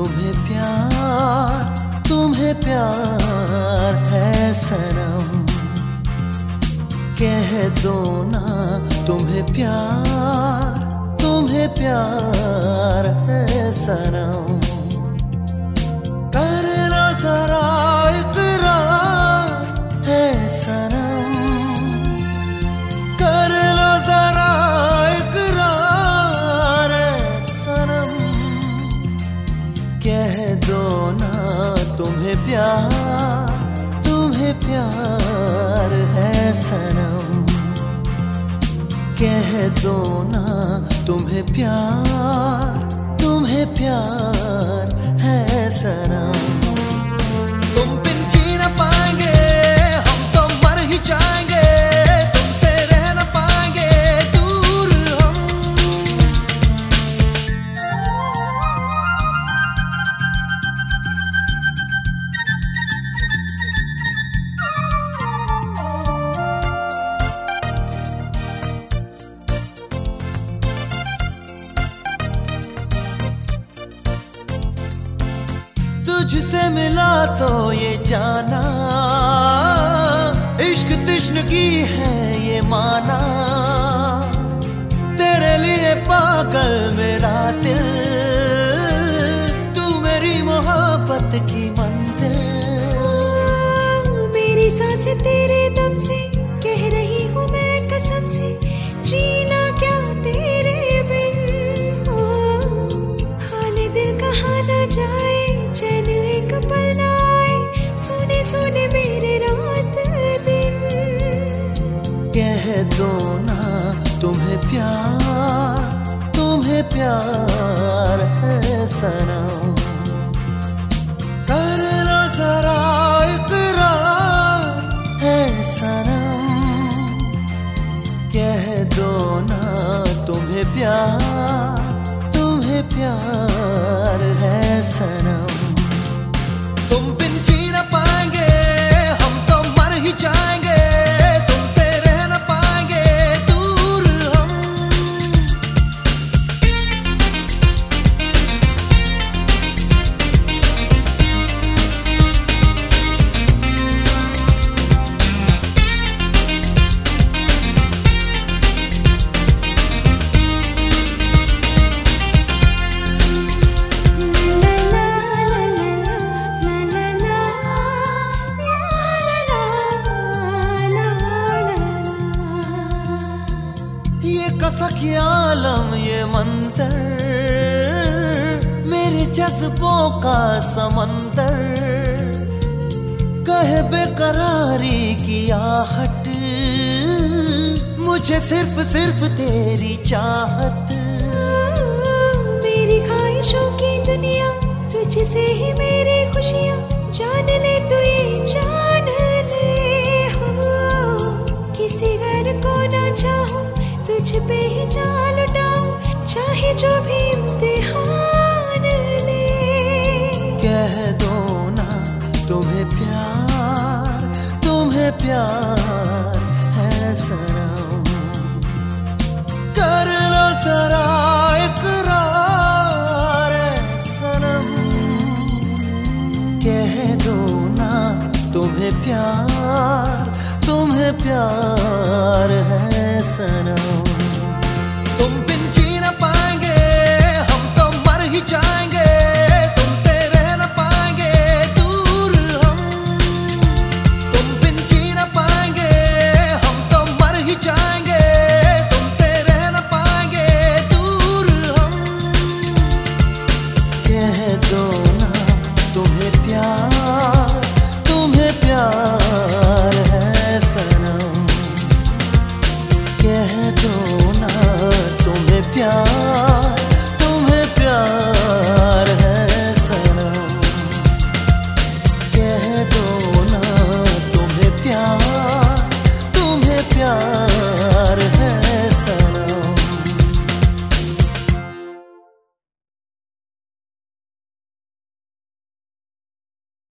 तुम्हें प्यार तुम्हें प्यार है सनम। कह दो ना तुम्हें प्यार तुम्हें प्यार। प्यार है सनम। कह दो ना तुम्हें प्यार तुम्हें प्यार। तुझसे मिला तो ये जाना। इश्क तिश्न की है ये माना। तेरे लिए पागल मेरा दिल। तू मेरी मोहब्बत की मंजिल। मेरी सांस तेरे प्यार है सनम कह दो ना तुम्हें प्यार। मंजर, मेरे जज्बों का समंदर। कहे, बेकरारी की आहट, मुझे सिर्फ़ सिर्फ़ तेरी चाहत। मेरी ख्वाहिशों की दुनिया, तुझसे ही मेरी खुशियाँ, जान ले तू ये जान ले हो। किसी घर को ना चाहो, तुझ पे ही जान लुटाऊं चाहे जो भी इम्तिहान ले। कह दो ना, तुम्हें प्यार तुम्हें प्यार है सनम कर लो कह दो प्यार, तुम्हें प्यार है सनम। है दोना तुम्हें प्यार।